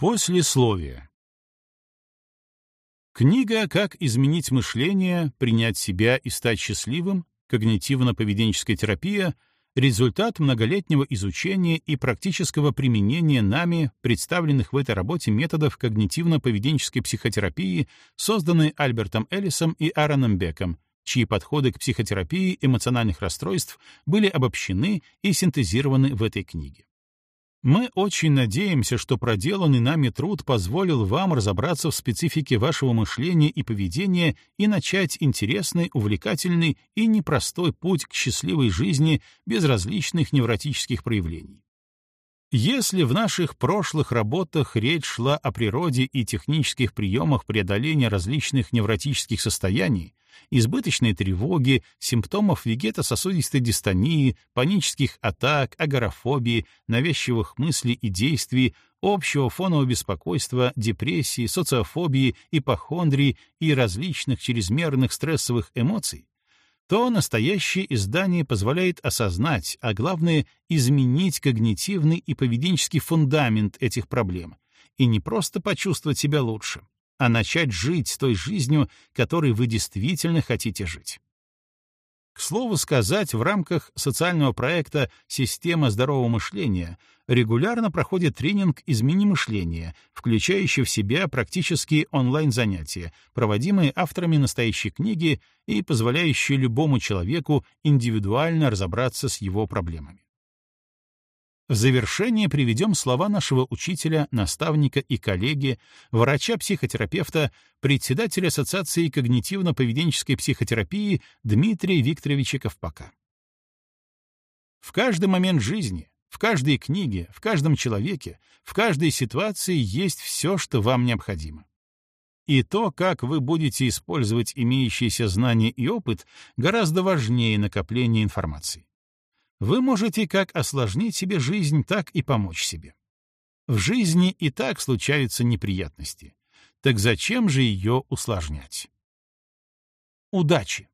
Послесловие. Книга «Как изменить мышление, принять себя и стать счастливым. Когнитивно-поведенческая терапия» — результат многолетнего изучения и практического применения нами представленных в этой работе методов когнитивно-поведенческой психотерапии, созданной Альбертом Эллисом и Аароном Беком, чьи подходы к психотерапии эмоциональных расстройств были обобщены и синтезированы в этой книге. Мы очень надеемся, что проделанный нами труд позволил вам разобраться в специфике вашего мышления и поведения и начать интересный, увлекательный и непростой путь к счастливой жизни без различных невротических проявлений. Если в наших прошлых работах речь шла о природе и технических приемах преодоления различных невротических состояний, избыточной тревоги, симптомов вегетососудистой дистонии, панических атак, агорафобии, навязчивых мыслей и действий, общего фонового беспокойства, депрессии, социофобии, ипохондрии и различных чрезмерных стрессовых эмоций, то настоящее издание позволяет осознать, а главное — изменить когнитивный и поведенческий фундамент этих проблем, и не просто почувствовать себя лучше, а начать жить той жизнью, которой вы действительно хотите жить. К слову сказать, в рамках социального проекта «Система здорового мышления» регулярно проходит тренинг «Измени мышление», включающий в себя практические онлайн-занятия, проводимые авторами настоящей книги и позволяющие любому человеку индивидуально разобраться с его проблемами. В завершение приведем слова нашего учителя, наставника и коллеги, врача-психотерапевта, председателя Ассоциации когнитивно-поведенческой психотерапии Дмитрия Викторовича Ковпака. В каждый момент жизни, в каждой книге, в каждом человеке, в каждой ситуации есть все, что вам необходимо. И то, как вы будете использовать имеющиеся знания и опыт, гораздо важнее накопления информации. Вы можете как осложнить себе жизнь, так и помочь себе. В жизни и так случаются неприятности. Так зачем же ее усложнять? Удачи!